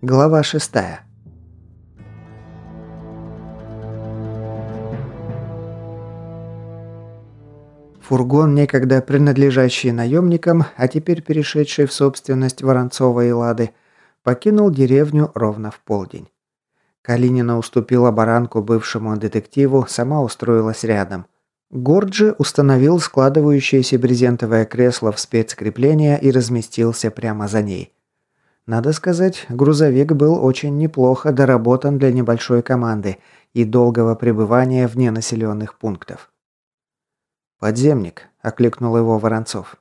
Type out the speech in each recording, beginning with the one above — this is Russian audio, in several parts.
Глава шестая. Фургон, некогда принадлежащий наемникам, а теперь перешедший в собственность Воронцова и Лады, покинул деревню ровно в полдень. Калинина уступила баранку бывшему детективу, сама устроилась рядом. Горджи установил складывающееся брезентовое кресло в спецкрепление и разместился прямо за ней. Надо сказать, грузовик был очень неплохо доработан для небольшой команды и долгого пребывания вне населенных пунктов. «Подземник», – окликнул его Воронцов.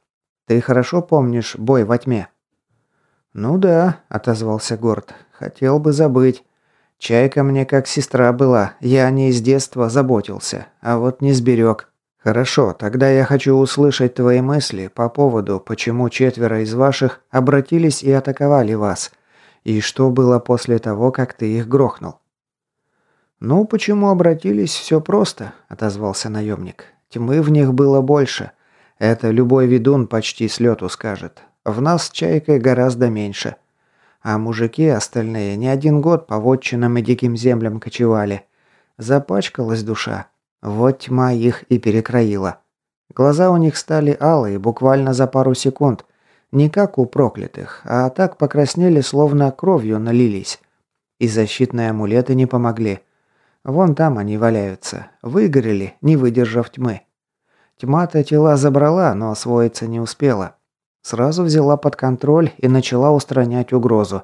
«Ты хорошо помнишь бой во тьме?» «Ну да», – отозвался Горд. «Хотел бы забыть. Чайка мне как сестра была, я о ней с детства заботился, а вот не сберег. Хорошо, тогда я хочу услышать твои мысли по поводу, почему четверо из ваших обратились и атаковали вас, и что было после того, как ты их грохнул». «Ну, почему обратились, все просто», – отозвался наемник. Тьмы в них было больше. Это любой ведун почти с лету скажет. В нас с чайкой гораздо меньше. А мужики остальные не один год по вотчинам и диким землям кочевали. Запачкалась душа. Вот тьма их и перекроила. Глаза у них стали алые буквально за пару секунд. Не как у проклятых, а так покраснели, словно кровью налились. И защитные амулеты не помогли. Вон там они валяются. Выгорели, не выдержав тьмы. Тьма-то тела забрала, но освоиться не успела. Сразу взяла под контроль и начала устранять угрозу.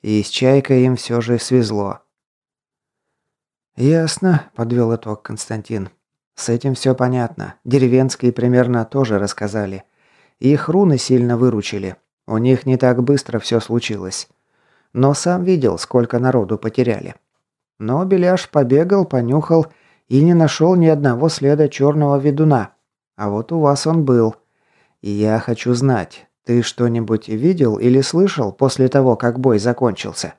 И с Чайкой им все же свезло. «Ясно», – подвел итог Константин. «С этим все понятно. Деревенские примерно тоже рассказали. Их руны сильно выручили. У них не так быстро все случилось. Но сам видел, сколько народу потеряли. Но Беляш побегал, понюхал и не нашел ни одного следа черного ведуна. А вот у вас он был. Я хочу знать, ты что-нибудь видел или слышал после того, как бой закончился?»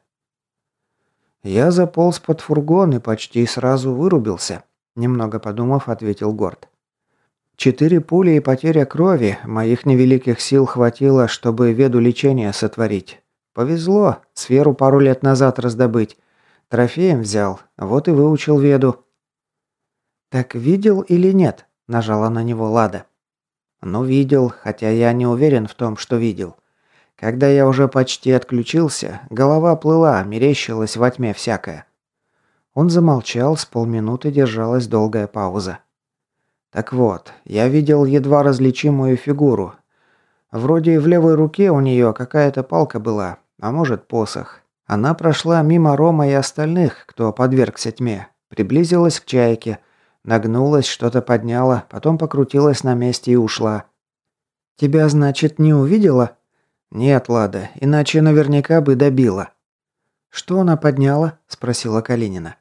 «Я заполз под фургон и почти сразу вырубился», – немного подумав, ответил Горд. «Четыре пули и потеря крови, моих невеликих сил хватило, чтобы веду лечения сотворить. Повезло, сферу пару лет назад раздобыть. Трофеем взял, вот и выучил веду». «Так видел или нет?» – нажала на него Лада. «Ну, видел, хотя я не уверен в том, что видел. Когда я уже почти отключился, голова плыла, мерещилась во тьме всякое». Он замолчал, с полминуты держалась долгая пауза. «Так вот, я видел едва различимую фигуру. Вроде в левой руке у нее какая-то палка была, а может посох. Она прошла мимо Рома и остальных, кто подвергся тьме, приблизилась к чайке, нагнулась, что-то подняла, потом покрутилась на месте и ушла. «Тебя, значит, не увидела?» «Нет, Лада, иначе наверняка бы добила». «Что она подняла?» – спросила Калинина.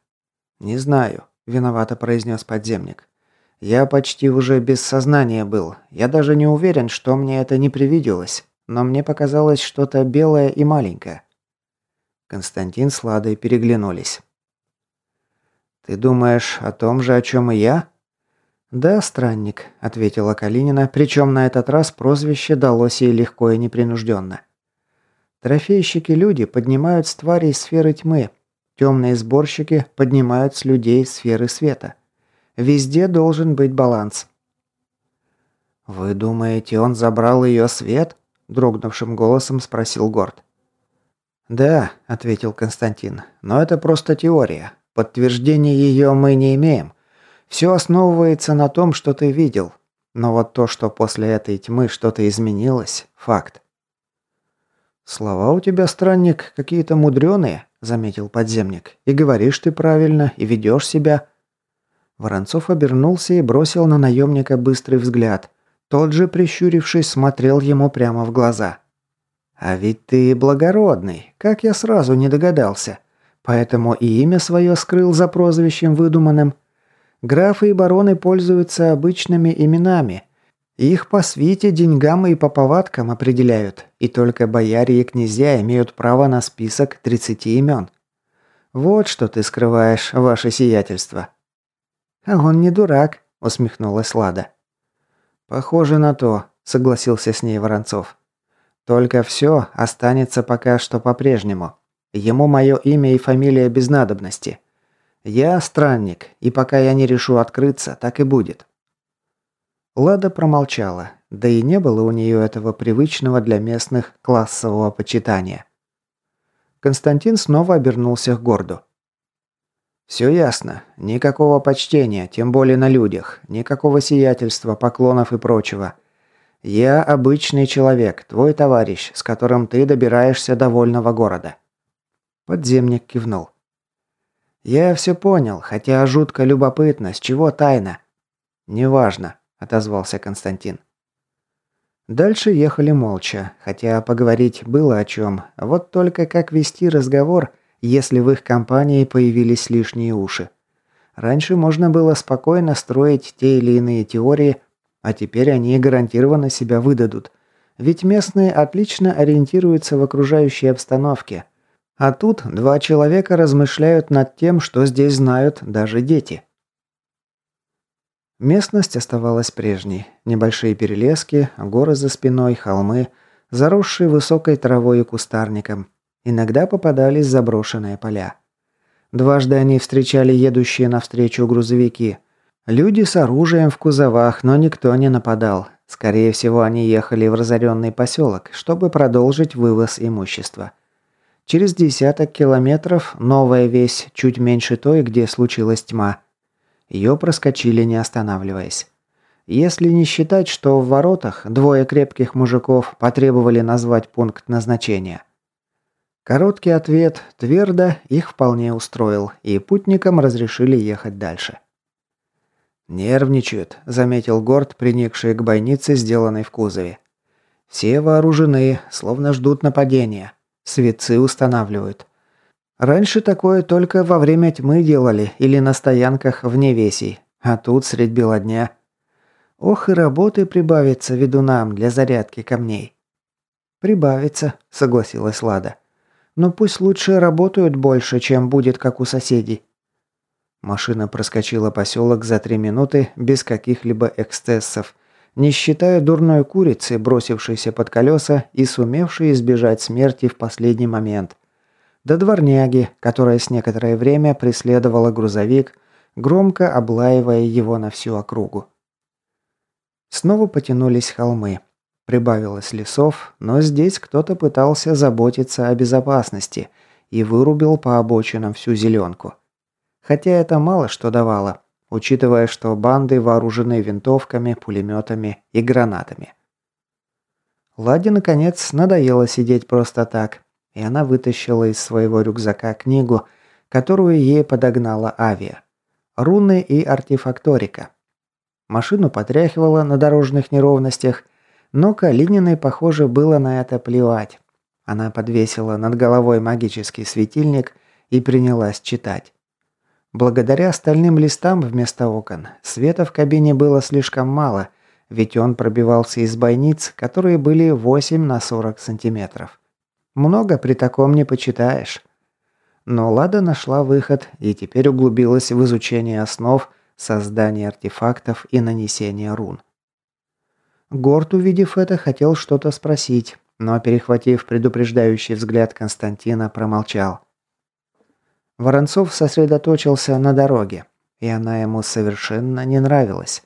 «Не знаю», – виновато произнес подземник. «Я почти уже без сознания был. Я даже не уверен, что мне это не привиделось, но мне показалось что-то белое и маленькое. Константин с Ладой переглянулись. «Ты думаешь о том же, о чем и я?» «Да, странник», — ответила Калинина, причем на этот раз прозвище далось ей легко и непринужденно. «Трофейщики-люди поднимают с тварей сферы тьмы, темные сборщики поднимают с людей сферы света. Везде должен быть баланс». «Вы думаете, он забрал ее свет?» – дрогнувшим голосом спросил Горд. «Да», – ответил Константин, – «но это просто теория. Подтверждения ее мы не имеем. Все основывается на том, что ты видел. Но вот то, что после этой тьмы что-то изменилось – факт». «Слова у тебя, странник, какие-то мудреные», – заметил подземник. «И говоришь ты правильно, и ведешь себя». Воронцов обернулся и бросил на наемника быстрый взгляд. Тот же, прищурившись, смотрел ему прямо в глаза – а ведь ты благородный, как я сразу не догадался. Поэтому и имя свое скрыл за прозвищем выдуманным. Графы и бароны пользуются обычными именами. Их по свите, деньгам и по повадкам определяют, и только бояре и князья имеют право на список 30 имен. Вот что ты скрываешь, ваше сиятельство. «А он не дурак», – усмехнулась Лада. «Похоже на то», – согласился с ней Воронцов. «Только все останется пока что по-прежнему. Ему мое имя и фамилия без надобности. Я странник, и пока я не решу открыться, так и будет». Лада промолчала, да и не было у нее этого привычного для местных классового почитания. Константин снова обернулся к Горду. «Все ясно. Никакого почтения, тем более на людях. Никакого сиятельства, поклонов и прочего. Я обычный человек, твой товарищ, с которым ты добираешься до вольного города». Подземник кивнул. «Я все понял, хотя жутко любопытно, с чего тайна?» «Неважно», – отозвался Константин. Дальше ехали молча, хотя поговорить было о чем. Вот только как вести разговор – если в их компании появились лишние уши. Раньше можно было спокойно строить те или иные теории, а теперь они гарантированно себя выдадут. Ведь местные отлично ориентируются в окружающей обстановке. А тут два человека размышляют над тем, что здесь знают даже дети. Местность оставалась прежней. Небольшие перелески, горы за спиной, холмы, заросшие высокой травой и кустарником. Иногда попадались заброшенные поля. Дважды они встречали едущие навстречу грузовики. Люди с оружием в кузовах, но никто не нападал. Скорее всего, они ехали в разоренный поселок, чтобы продолжить вывоз имущества. Через десяток километров новая весь, чуть меньше той, где случилась тьма. Ее проскочили, не останавливаясь. Если не считать, что в воротах двое крепких мужиков потребовали назвать пункт назначения – Короткий ответ твердо их вполне устроил, и путникам разрешили ехать дальше. «Нервничают», — заметил Горд, приникший к бойнице, сделанной в кузове. «Все вооружены, словно ждут нападения. Светцы устанавливают. Раньше такое только во время тьмы делали или на стоянках вне весей, а тут средь бела дня. Ох и работы прибавится ведунам для зарядки камней». «Прибавится», — согласилась Лада. Но пусть лучше работают больше, чем будет как у соседей. Машина проскочила поселок за три минуты без каких-либо эксцессов, не считая дурной курицы, бросившейся под колеса и сумевшей избежать смерти в последний момент. До дворняги, которая с некоторое время преследовала грузовик, громко облаивая его на всю округу. Снова потянулись холмы. Прибавилось лесов, но здесь кто-то пытался заботиться о безопасности и вырубил по обочинам всю зеленку. Хотя это мало что давало, учитывая, что банды вооружены винтовками, пулеметами и гранатами. Ладе, наконец, надоело сидеть просто так, и она вытащила из своего рюкзака книгу, которую ей подогнала авиа. Руны и артефакторика. Машину потряхивало на дорожных неровностях, но Калининой, похоже, было на это плевать. Она подвесила над головой магический светильник и принялась читать. Благодаря стальным листам вместо окон, света в кабине было слишком мало, ведь он пробивался из бойниц, которые были 8 на 40 сантиметров. Много при таком не почитаешь. Но Лада нашла выход и теперь углубилась в изучение основ создания артефактов и нанесения рун. Горд, увидев это, хотел что-то спросить, но, перехватив предупреждающий взгляд Константина, промолчал. Воронцов сосредоточился на дороге, и она ему совершенно не нравилась.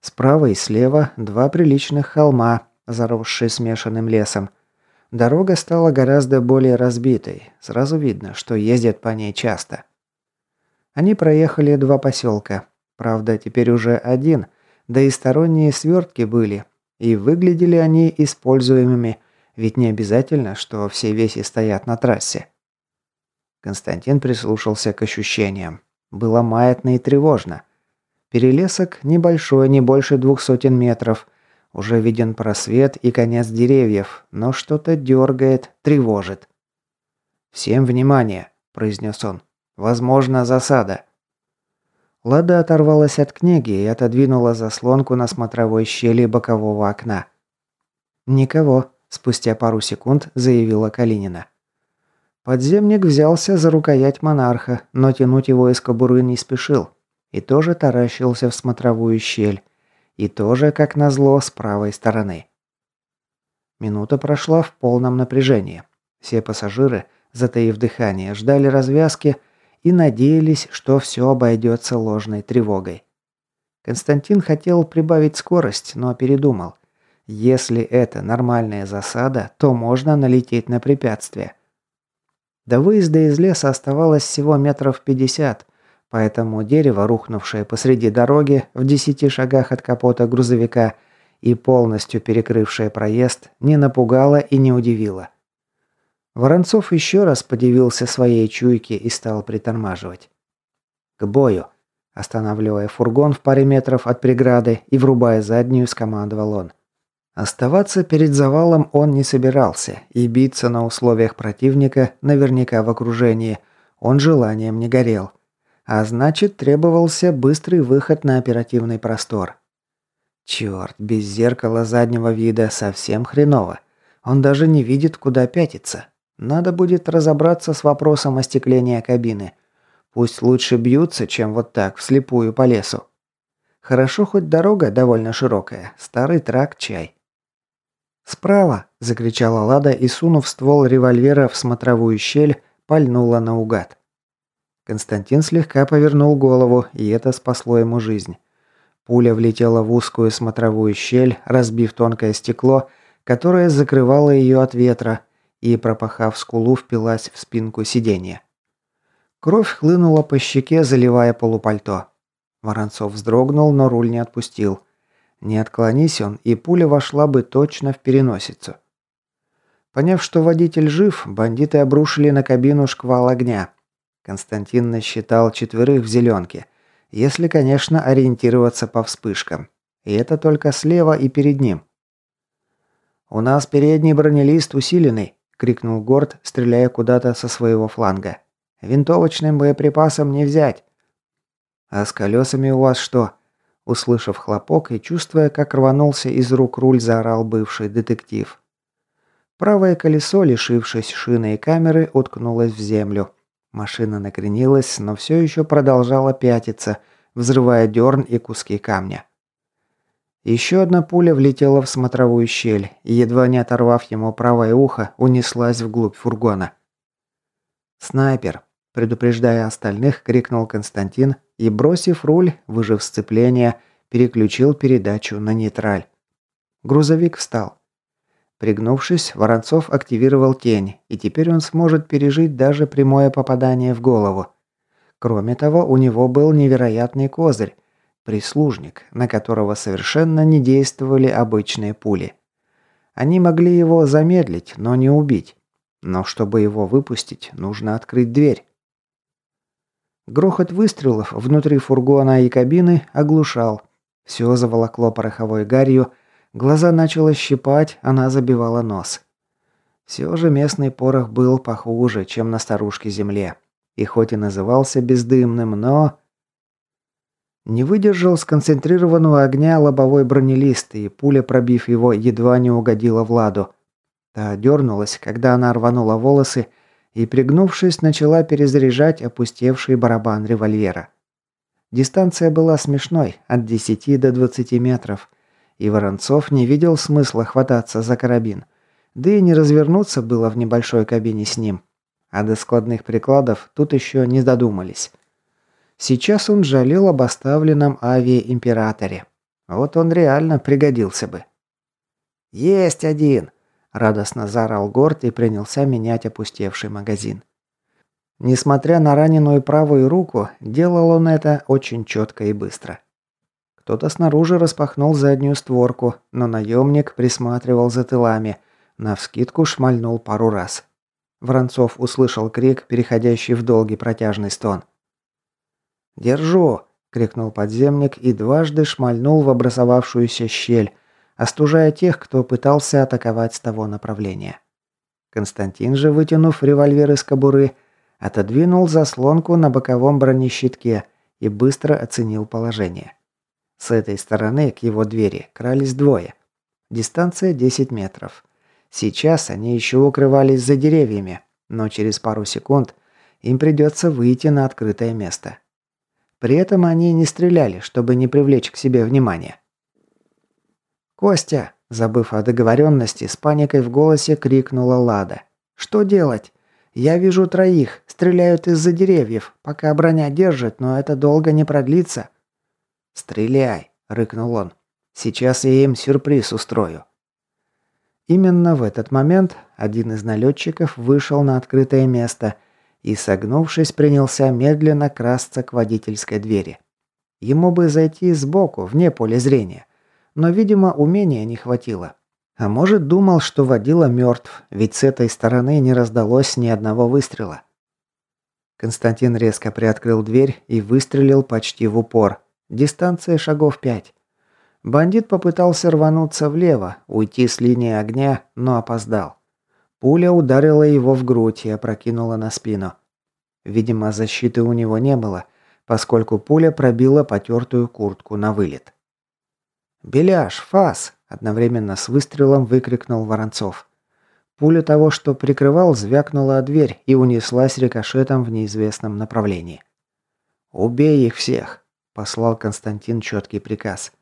Справа и слева два приличных холма, заросшие смешанным лесом. Дорога стала гораздо более разбитой, сразу видно, что ездят по ней часто. Они проехали два поселка, правда, теперь уже один – да и сторонние свертки были, и выглядели они используемыми, ведь не обязательно, что все веси стоят на трассе. Константин прислушался к ощущениям. Было маятно и тревожно. Перелесок небольшой, не больше двух сотен метров. Уже виден просвет и конец деревьев, но что-то дергает, тревожит. «Всем внимание!» – произнес он. «Возможно, засада». Лада оторвалась от книги и отодвинула заслонку на смотровой щели бокового окна. «Никого», – спустя пару секунд заявила Калинина. Подземник взялся за рукоять монарха, но тянуть его из кобуры не спешил. и тоже таращился в смотровую щель. И тоже, как назло, с правой стороны. Минута прошла в полном напряжении. Все пассажиры, затаив дыхание, ждали развязки и надеялись, что все обойдется ложной тревогой. Константин хотел прибавить скорость, но передумал. Если это нормальная засада, то можно налететь на препятствие. До выезда из леса оставалось всего метров пятьдесят, поэтому дерево, рухнувшее посреди дороги в десяти шагах от капота грузовика и полностью перекрывшее проезд, не напугало и не удивило. Воронцов еще раз подивился своей чуйке и стал притормаживать. «К бою!» Останавливая фургон в паре метров от преграды и врубая заднюю, скомандовал он. Оставаться перед завалом он не собирался, и биться на условиях противника, наверняка в окружении, он желанием не горел. А значит, требовался быстрый выход на оперативный простор. Черт, без зеркала заднего вида совсем хреново. Он даже не видит, куда пятиться. Надо будет разобраться с вопросом остекления кабины. Пусть лучше бьются, чем вот так, вслепую по лесу. Хорошо, хоть дорога довольно широкая. Старый трак чай. «Справа!» – закричала Лада и, сунув ствол револьвера в смотровую щель, пальнула наугад. Константин слегка повернул голову, и это спасло ему жизнь. Пуля влетела в узкую смотровую щель, разбив тонкое стекло, которое закрывало ее от ветра, и, пропахав скулу, впилась в спинку сиденья. Кровь хлынула по щеке, заливая полупальто. Воронцов вздрогнул, но руль не отпустил. Не отклонись он, и пуля вошла бы точно в переносицу. Поняв, что водитель жив, бандиты обрушили на кабину шквал огня. Константин насчитал четверых в зеленке, если, конечно, ориентироваться по вспышкам. И это только слева и перед ним. «У нас передний бронелист усиленный», — крикнул Горд, стреляя куда-то со своего фланга. «Винтовочным боеприпасом не взять». «А с колесами у вас что?» Услышав хлопок и чувствуя, как рванулся из рук руль, заорал бывший детектив. Правое колесо, лишившись шины и камеры, уткнулось в землю. Машина накренилась, но все еще продолжала пятиться, взрывая дерн и куски камня. Еще одна пуля влетела в смотровую щель и, едва не оторвав ему правое ухо, унеслась вглубь фургона. «Снайпер!» – предупреждая остальных, крикнул Константин и, бросив руль, выжив сцепление, переключил передачу на нейтраль. Грузовик встал. Пригнувшись, Воронцов активировал тень, и теперь он сможет пережить даже прямое попадание в голову. Кроме того, у него был невероятный козырь – прислужник, на которого совершенно не действовали обычные пули. Они могли его замедлить, но не убить. Но чтобы его выпустить, нужно открыть дверь. Грохот выстрелов внутри фургона и кабины оглушал. Все заволокло пороховой гарью, глаза начало щипать, она забивала нос. Все же местный порох был похуже, чем на старушке земле. И хоть и назывался бездымным, но... Не выдержал сконцентрированного огня лобовой бронелист, и пуля, пробив его, едва не угодила Владу. Та дернулась, когда она рванула волосы и, пригнувшись, начала перезаряжать опустевший барабан револьвера. Дистанция была смешной, от 10 до 20 метров, и Воронцов не видел смысла хвататься за карабин. Да и не развернуться было в небольшой кабине с ним. А до складных прикладов тут еще не додумались. Сейчас он жалел об оставленном авиаимператоре. Вот он реально пригодился бы. «Есть один!» Радостно заорал Горд и принялся менять опустевший магазин. Несмотря на раненую правую руку, делал он это очень четко и быстро. Кто-то снаружи распахнул заднюю створку, но наемник присматривал за тылами, навскидку шмальнул пару раз. Воронцов услышал крик, переходящий в долгий протяжный стон. «Держу!» – крикнул подземник и дважды шмальнул в образовавшуюся щель, остужая тех, кто пытался атаковать с того направления. Константин же, вытянув револьвер из кобуры, отодвинул заслонку на боковом бронещитке и быстро оценил положение. С этой стороны к его двери крались двое. Дистанция 10 метров. Сейчас они еще укрывались за деревьями, но через пару секунд им придется выйти на открытое место. При этом они не стреляли, чтобы не привлечь к себе внимание. «Костя!» – забыв о договоренности, с паникой в голосе крикнула Лада. «Что делать? Я вижу троих, стреляют из-за деревьев, пока броня держит, но это долго не продлится». «Стреляй!» – рыкнул он. «Сейчас я им сюрприз устрою». Именно в этот момент один из налетчиков вышел на открытое место – и, согнувшись, принялся медленно красться к водительской двери. Ему бы зайти сбоку, вне поля зрения. Но, видимо, умения не хватило. А может, думал, что водила мертв, ведь с этой стороны не раздалось ни одного выстрела. Константин резко приоткрыл дверь и выстрелил почти в упор. Дистанция шагов пять. Бандит попытался рвануться влево, уйти с линии огня, но опоздал. Пуля ударила его в грудь и опрокинула на спину. Видимо, защиты у него не было, поскольку пуля пробила потертую куртку на вылет. «Беляш, фас!» – одновременно с выстрелом выкрикнул Воронцов. Пуля того, что прикрывал, звякнула о дверь и унеслась рикошетом в неизвестном направлении. «Убей их всех!» – послал Константин четкий приказ.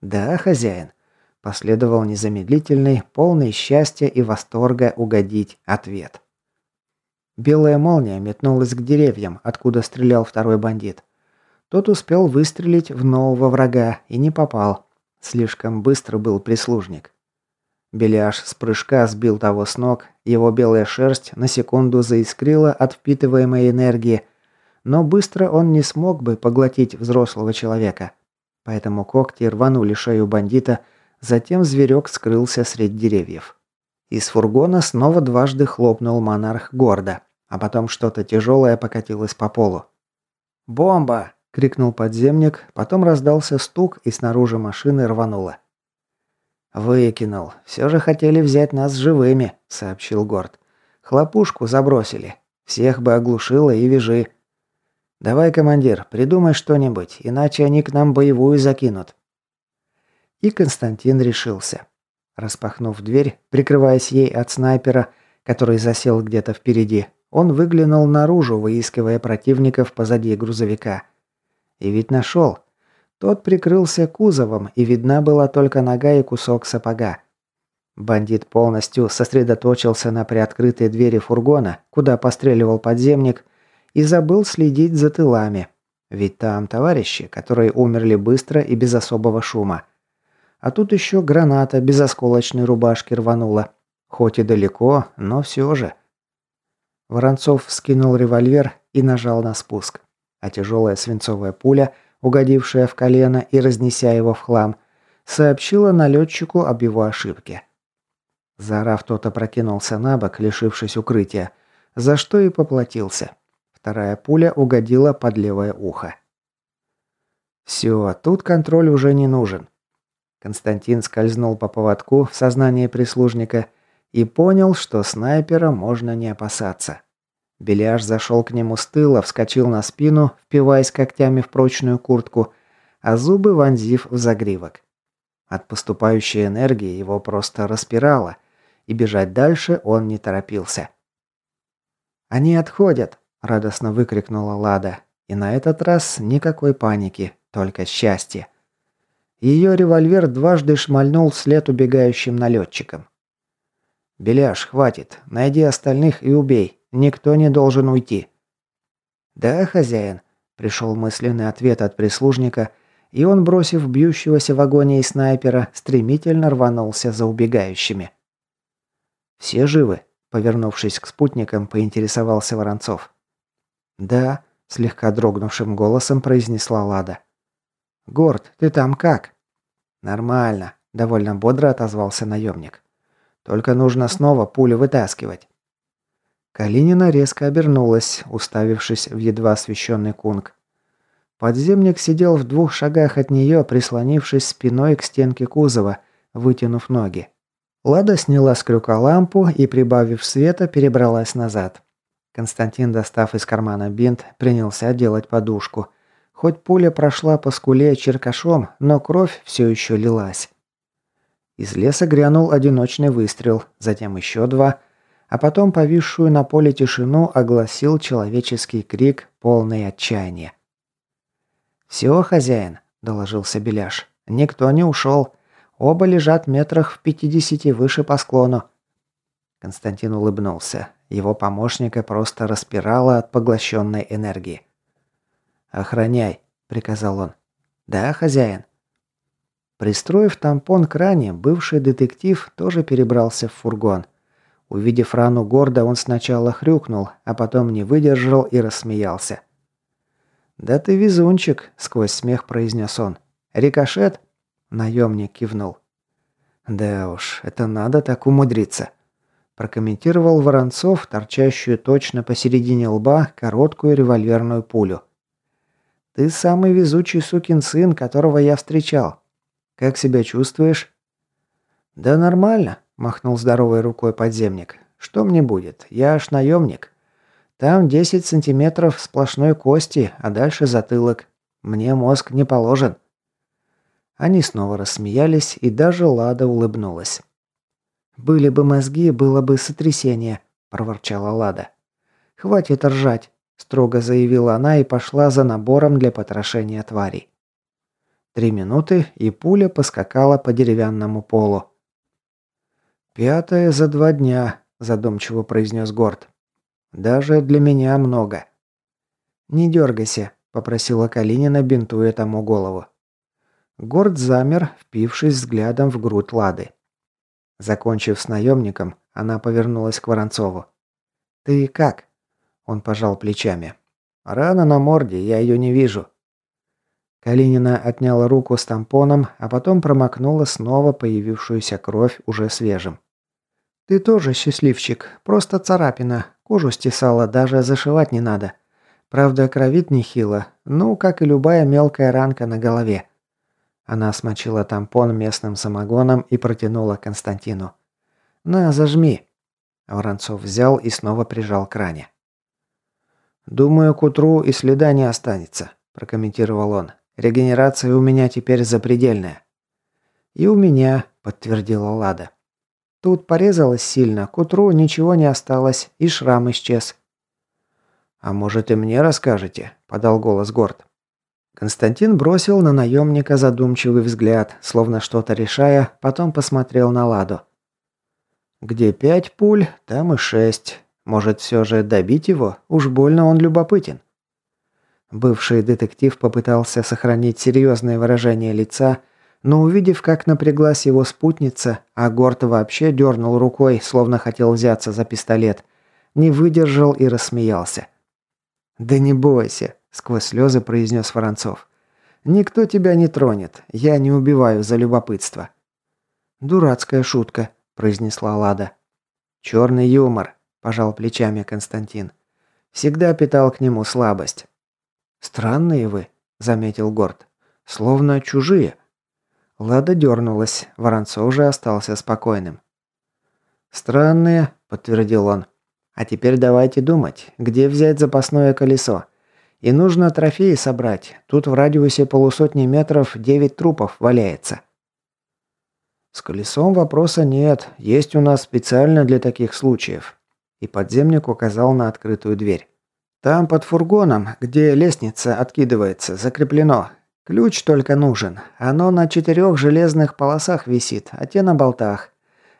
«Да, хозяин», Последовал незамедлительный, полный счастья и восторга угодить ответ. Белая молния метнулась к деревьям, откуда стрелял второй бандит. Тот успел выстрелить в нового врага и не попал. Слишком быстро был прислужник. Беляш с прыжка сбил того с ног, его белая шерсть на секунду заискрила от впитываемой энергии, но быстро он не смог бы поглотить взрослого человека. Поэтому когти рванули шею бандита, Затем зверек скрылся среди деревьев. Из фургона снова дважды хлопнул монарх гордо, а потом что-то тяжелое покатилось по полу. «Бомба!» – крикнул подземник, потом раздался стук, и снаружи машины рвануло. «Выкинул. Все же хотели взять нас живыми», – сообщил Горд. «Хлопушку забросили. Всех бы оглушило и вяжи. Давай, командир, придумай что-нибудь, иначе они к нам боевую закинут». И Константин решился. Распахнув дверь, прикрываясь ей от снайпера, который засел где-то впереди, он выглянул наружу, выискивая противников позади грузовика. И ведь нашел. Тот прикрылся кузовом, и видна была только нога и кусок сапога. Бандит полностью сосредоточился на приоткрытой двери фургона, куда постреливал подземник, и забыл следить за тылами. Ведь там товарищи, которые умерли быстро и без особого шума. А тут еще граната без осколочной рубашки рванула. Хоть и далеко, но все же. Воронцов скинул револьвер и нажал на спуск. А тяжелая свинцовая пуля, угодившая в колено и разнеся его в хлам, сообщила налетчику об его ошибке. Заорав, тот опрокинулся на бок, лишившись укрытия, за что и поплатился. Вторая пуля угодила под левое ухо. Все, тут контроль уже не нужен. Константин скользнул по поводку в сознание прислужника и понял, что снайпера можно не опасаться. Беляш зашел к нему с тыла, вскочил на спину, впиваясь когтями в прочную куртку, а зубы вонзив в загривок. От поступающей энергии его просто распирало, и бежать дальше он не торопился. «Они отходят!» – радостно выкрикнула Лада. И на этот раз никакой паники, только счастье. Ее револьвер дважды шмальнул вслед убегающим налетчикам. «Беляш, хватит. Найди остальных и убей. Никто не должен уйти». «Да, хозяин», – пришел мысленный ответ от прислужника, и он, бросив бьющегося в агонии снайпера, стремительно рванулся за убегающими. «Все живы?» – повернувшись к спутникам, поинтересовался Воронцов. «Да», – слегка дрогнувшим голосом произнесла Лада. «Горд, ты там как?» «Нормально», – довольно бодро отозвался наемник. «Только нужно снова пулю вытаскивать». Калинина резко обернулась, уставившись в едва освещенный кунг. Подземник сидел в двух шагах от нее, прислонившись спиной к стенке кузова, вытянув ноги. Лада сняла с крюка лампу и, прибавив света, перебралась назад. Константин, достав из кармана бинт, принялся делать подушку – Хоть пуля прошла по скуле черкашом, но кровь все еще лилась. Из леса грянул одиночный выстрел, затем еще два, а потом повисшую на поле тишину огласил человеческий крик, полный отчаяния. «Все, хозяин», – доложился Беляш. «Никто не ушел. Оба лежат метрах в пятидесяти выше по склону». Константин улыбнулся. Его помощника просто распирало от поглощенной энергии. «Охраняй», – приказал он. «Да, хозяин». Пристроив тампон к ране, бывший детектив тоже перебрался в фургон. Увидев рану гордо, он сначала хрюкнул, а потом не выдержал и рассмеялся. «Да ты везунчик», — сквозь смех произнес он. «Рикошет?» — наемник кивнул. «Да уж, это надо так умудриться», — прокомментировал Воронцов, торчащую точно посередине лба короткую револьверную пулю. «Ты самый везучий сукин сын, которого я встречал. Как себя чувствуешь?» «Да нормально», – махнул здоровой рукой подземник. «Что мне будет? Я аж наемник. Там 10 сантиметров сплошной кости, а дальше затылок. Мне мозг не положен». Они снова рассмеялись, и даже Лада улыбнулась. «Были бы мозги, было бы сотрясение», – проворчала Лада. «Хватит ржать», – строго заявила она и пошла за набором для потрошения тварей. Три минуты, и пуля поскакала по деревянному полу. «Пятое за два дня», – задумчиво произнес Горд. «Даже для меня много». «Не дергайся», – попросила Калинина, бинтуя тому голову. Горд замер, впившись взглядом в грудь Лады. Закончив с наемником, она повернулась к Воронцову. «Ты как?» Он пожал плечами. «Рана на морде, я ее не вижу». Калинина отняла руку с тампоном, а потом промокнула снова появившуюся кровь уже свежим. «Ты тоже счастливчик. Просто царапина. Кожу стесала, даже зашивать не надо. Правда, кровит нехило. Ну, как и любая мелкая ранка на голове». Она смочила тампон местным самогоном и протянула Константину. «На, зажми». Воронцов взял и снова прижал к ране. «Думаю, к утру и следа не останется», – прокомментировал он. «Регенерация у меня теперь запредельная». «И у меня», – подтвердила Лада. Тут порезалось сильно, к утру ничего не осталось, и шрам исчез. «А может, и мне расскажете?» – подал голос Горд. Константин бросил на наемника задумчивый взгляд, словно что-то решая, потом посмотрел на Ладу. «Где пять пуль, там и шесть. Может, все же добить его? Уж больно он любопытен». Бывший детектив попытался сохранить серьезное выражение лица, но увидев, как напряглась его спутница, а Горд вообще дернул рукой, словно хотел взяться за пистолет, не выдержал и рассмеялся. «Да не бойся», – сквозь слезы произнес Воронцов. «Никто тебя не тронет. Я не убиваю за любопытство». «Дурацкая шутка», – произнесла Лада. «Черный юмор», – пожал плечами Константин. «Всегда питал к нему слабость». «Странные вы», – заметил Горд. «Словно чужие». Лада дернулась, Воронцов же остался спокойным. «Странные», – подтвердил он. «А теперь давайте думать, где взять запасное колесо. И нужно трофеи собрать. Тут в радиусе полусотни метров девять трупов валяется». «С колесом вопроса нет. Есть у нас специально для таких случаев». И подземник указал на открытую дверь. «Там под фургоном, где лестница откидывается, закреплено. Ключ только нужен. Оно на четырех железных полосах висит, а те на болтах.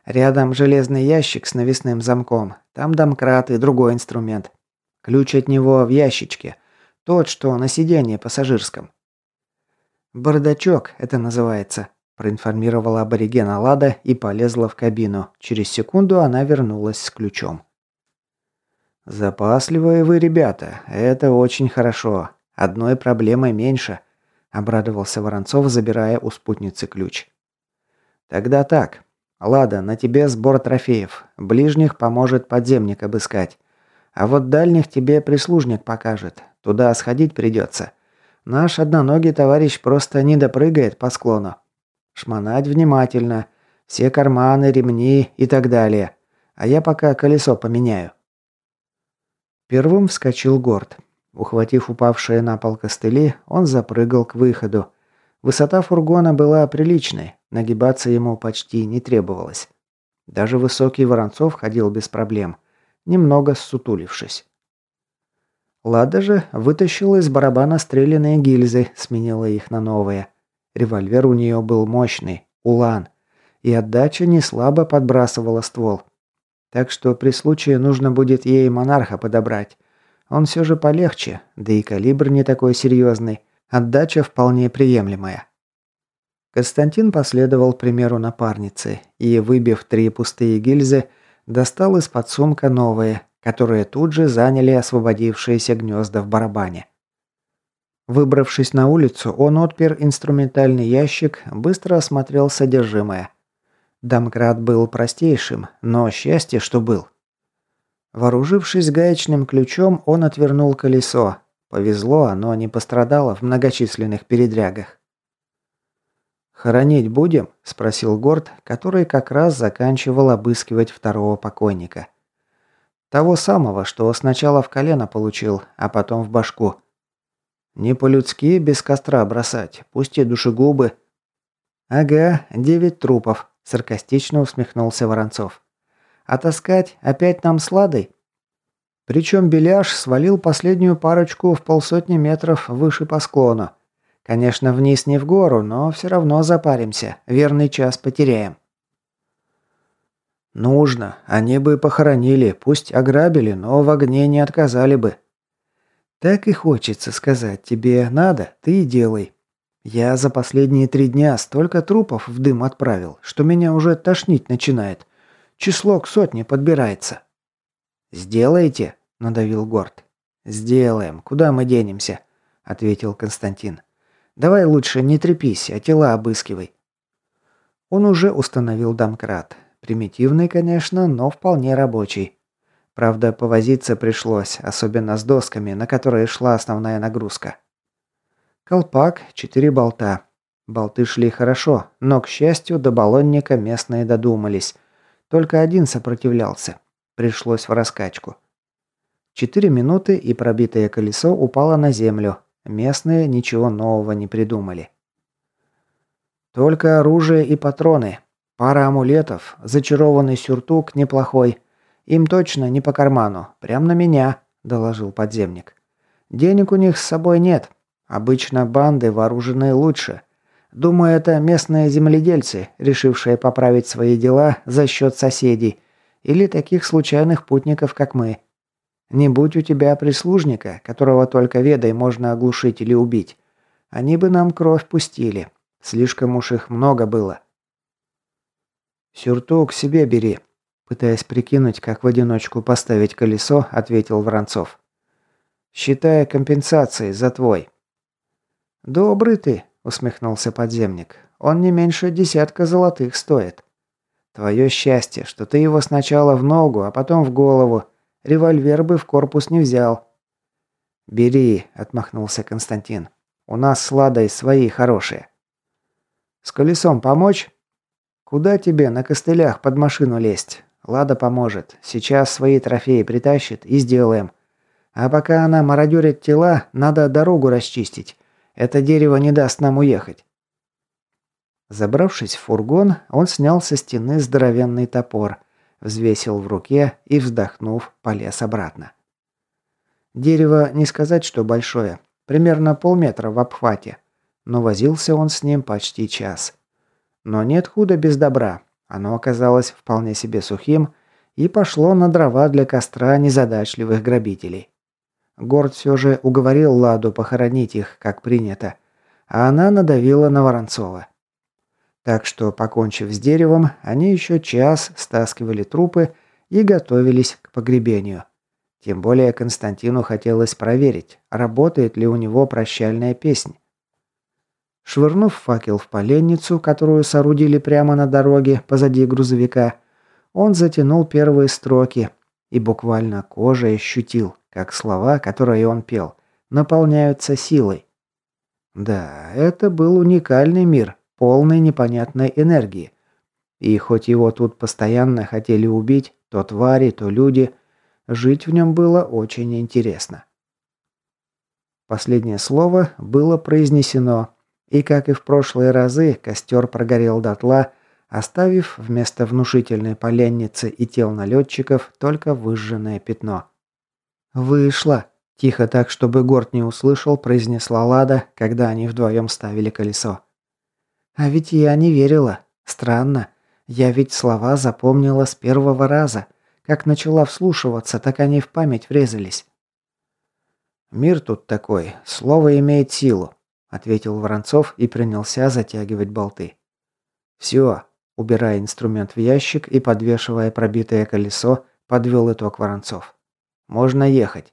Рядом железный ящик с навесным замком. Там домкрат и другой инструмент. Ключ от него в ящичке. Тот, что на сиденье пассажирском. «Бардачок, это называется», – проинформировала аборигена Лада и полезла в кабину. Через секунду она вернулась с ключом. «Запасливые вы, ребята. Это очень хорошо. Одной проблемой меньше. – обрадовался Воронцов, забирая у спутницы ключ. «Тогда так. Лада, на тебе сбор трофеев. Ближних поможет подземник обыскать. А вот дальних тебе прислужник покажет. Туда сходить придется. Наш одноногий товарищ просто не допрыгает по склону. Шмонать внимательно. Все карманы, ремни и так далее. А я пока колесо поменяю». Первым вскочил Горд. Ухватив упавшие на пол костыли, он запрыгал к выходу. Высота фургона была приличной, нагибаться ему почти не требовалось. Даже высокий Воронцов ходил без проблем, немного ссутулившись. Лада же вытащила из барабана стрелянные гильзы, сменила их на новые. Револьвер у нее был мощный, улан, и отдача не слабо подбрасывала ствол. Так что при случае нужно будет ей монарха подобрать. Он все же полегче, да и калибр не такой серьезный, отдача вполне приемлемая. Константин последовал примеру напарницы и, выбив три пустые гильзы, достал из-под сумка новые, которые тут же заняли освободившиеся гнезда в барабане. Выбравшись на улицу, он отпер инструментальный ящик, быстро осмотрел содержимое. Домкрат был простейшим, но счастье, что был. Вооружившись гаечным ключом, он отвернул колесо. Повезло, оно не пострадало в многочисленных передрягах. «Хоронить будем?» – спросил Горд, который как раз заканчивал обыскивать второго покойника. Того самого, что сначала в колено получил, а потом в башку. Не по-людски без костра бросать, пусть и душегубы. Ага, девять трупов, саркастично усмехнулся Воронцов. А таскать опять нам сладой? Причем Беляш свалил последнюю парочку в полсотни метров выше по склону. Конечно, вниз не в гору, но все равно запаримся, верный час потеряем. «Нужно. Они бы похоронили, пусть ограбили, но в огне не отказали бы». «Так и хочется сказать тебе надо, ты и делай. Я за последние три дня столько трупов в дым отправил, что меня уже тошнить начинает. Число к сотне подбирается». «Сделаете?» – надавил Горд. «Сделаем. Куда мы денемся?» – ответил Константин. «Давай лучше не трепись, а тела обыскивай». Он уже установил домкрат. Примитивный, конечно, но вполне рабочий. Правда, повозиться пришлось, особенно с досками, на которые шла основная нагрузка. Колпак, четыре болта. Болты шли хорошо, но, к счастью, до баллонника местные додумались. Только один сопротивлялся. Пришлось в раскачку. Четыре минуты, и пробитое колесо упало на землю. Местные ничего нового не придумали. Только оружие и патроны, Пара амулетов, зачарованный сюртук неплохой. Им точно не по карману, прям на меня, доложил подземник. Денег у них с собой нет. Обычно банды вооружены лучше. Думаю, это местные земледельцы, решившие поправить свои дела за счет соседей или таких случайных путников, как мы. Не будь у тебя прислужника, которого только ведой можно оглушить или убить, они бы нам кровь пустили. Слишком уж их много было. «Сюртук себе бери», – пытаясь прикинуть, как в одиночку поставить колесо, ответил Воронцов. «Считая компенсацией за твой». «Добрый ты», – усмехнулся подземник. «Он не меньше десятка золотых стоит. Твое счастье, что ты его сначала в ногу, а потом в голову. Револьвер бы в корпус не взял». «Бери», – отмахнулся Константин. «У нас с Ладой свои хорошие». «С колесом помочь?» «Куда тебе на костылях под машину лезть? Лада поможет. Сейчас свои трофеи притащит и сделаем. А пока она мародерит тела, надо дорогу расчистить. Это дерево не даст нам уехать». Забравшись в фургон, он снял со стены здоровенный топор, взвесил в руке и, вздохнув, полез обратно. Дерево не сказать, что большое, примерно полметра в обхвате, но возился он с ним почти час. Но нет худа без добра. Оно оказалось вполне себе сухим и пошло на дрова для костра незадачливых грабителей. Горд все же уговорил Ладу похоронить их, как принято, а она надавила на Воронцова. Так что, покончив с деревом, они еще час стаскивали трупы и готовились к погребению. Тем более Константину хотелось проверить, работает ли у него прощальная песнь. Швырнув факел в поленницу, которую соорудили прямо на дороге позади грузовика, он затянул первые строки и буквально кожей ощутил, как слова, которые он пел, наполняются силой. Да, это был уникальный мир, полный непонятной энергии. И хоть его тут постоянно хотели убить, то твари, то люди, жить в нем было очень интересно. Последнее слово было произнесено и, как и в прошлые разы, костер прогорел дотла, оставив вместо внушительной поленницы и тел налетчиков только выжженное пятно. «Вышло!» – Тихо так, чтобы Горд не услышал, произнесла Лада, когда они вдвоем ставили колесо. А ведь я не верила. Странно. Я ведь слова запомнила с первого раза. Как начала вслушиваться, так они в память врезались. «Мир тут такой. Слово имеет силу», — ответил Воронцов и принялся затягивать болты. «Все», — убирая инструмент в ящик и подвешивая пробитое колесо, подвел итог Воронцов. «Можно ехать».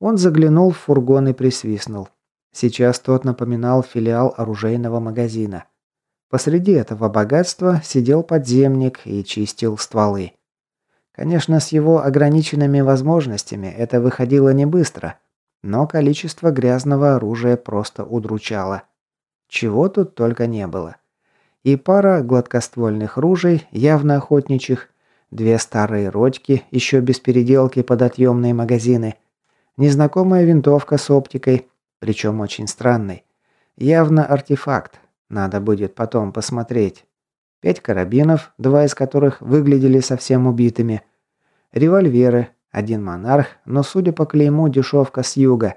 Он заглянул в фургон и присвистнул. Сейчас тот напоминал филиал оружейного магазина. Посреди этого богатства сидел подземник и чистил стволы. Конечно, с его ограниченными возможностями это выходило не быстро, но количество грязного оружия просто удручало. Чего тут только не было. И пара гладкоствольных ружей, явно охотничьих, две старые родьки, еще без переделки под отъемные магазины, незнакомая винтовка с оптикой, причем очень странной. Явно артефакт, надо будет потом посмотреть. Пять карабинов, два из которых выглядели совсем убитыми. Револьверы, один монарх, но судя по клейму дешевка с юга.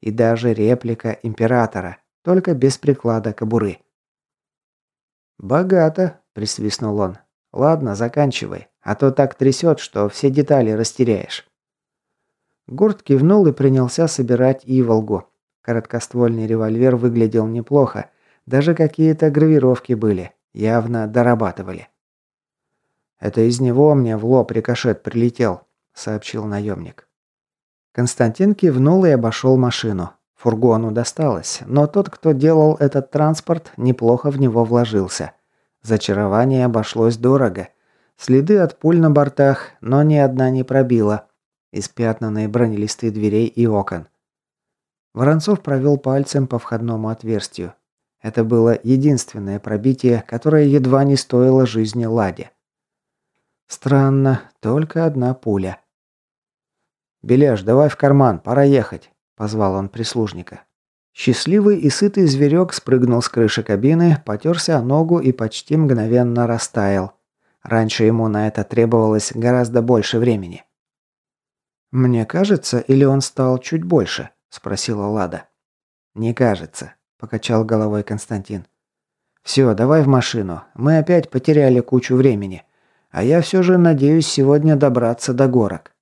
И даже реплика императора, только без приклада кобуры. «Богато», – присвистнул он. «Ладно, заканчивай, а то так трясет, что все детали растеряешь». Гурт кивнул и принялся собирать Иволгу. Короткоствольный револьвер выглядел неплохо, даже какие-то гравировки были, явно дорабатывали. «Это из него мне в лоб рикошет прилетел», — сообщил наемник. Константин кивнул и обошел машину. Фургону досталось, но тот, кто делал этот транспорт, неплохо в него вложился. Зачарование обошлось дорого. Следы от пуль на бортах, но ни одна не пробила. Испятнанные бронелисты дверей и окон. Воронцов провел пальцем по входному отверстию. Это было единственное пробитие, которое едва не стоило жизни Ладе. Странно, только одна пуля. «Беляш, давай в карман, пора ехать», – позвал он прислужника. Счастливый и сытый зверек спрыгнул с крыши кабины, потерся о ногу и почти мгновенно растаял. Раньше ему на это требовалось гораздо больше времени. «Мне кажется, или он стал чуть больше?» – спросила Лада. «Не кажется покачал головой Константин. Все, давай в машину. Мы опять потеряли кучу времени. А я все же надеюсь сегодня добраться до горок.